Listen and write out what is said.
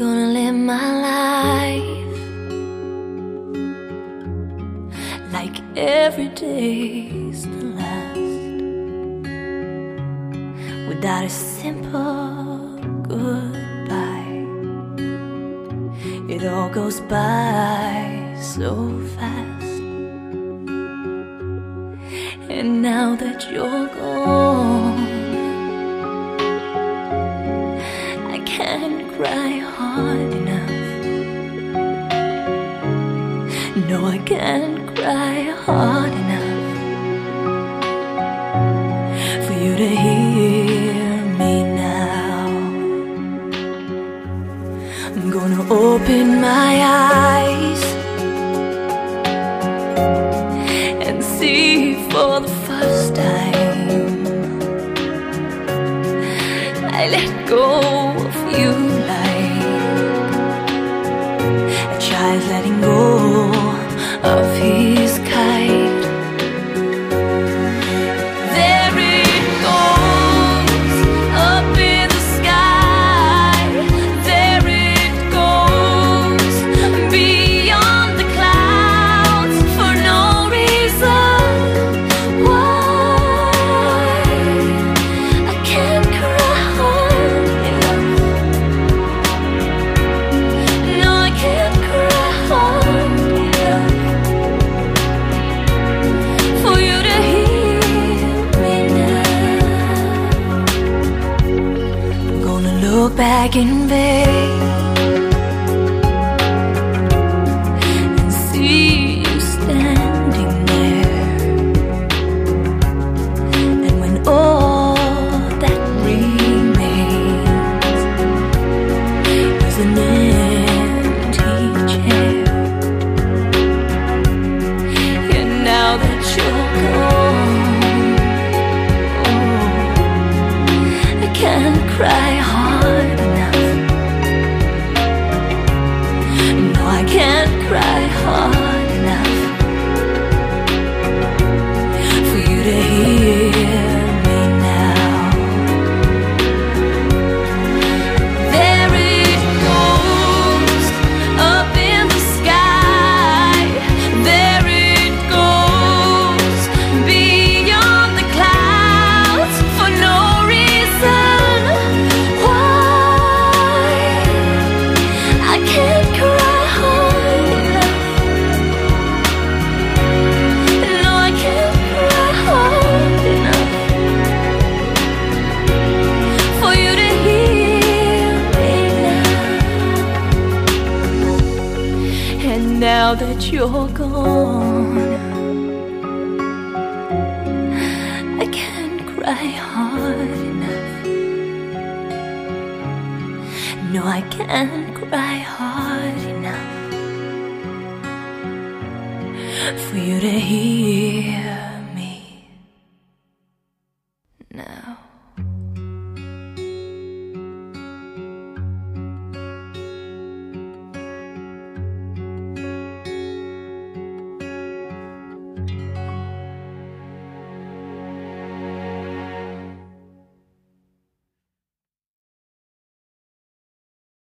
gonna live my life like every day's the last without a simple goodbye. It all goes by so fast, and now that you're gone. No, I can't cry hard enough for you to hear me now. I'm gonna open my eyes and see for the first time. I let go back in vain and see you standing there. And when all that remains is an empty chair, and now that you're gone, oh, I can't cry And now that you're gone, I can't cry hard enough. No, I can't cry hard enough for you to hear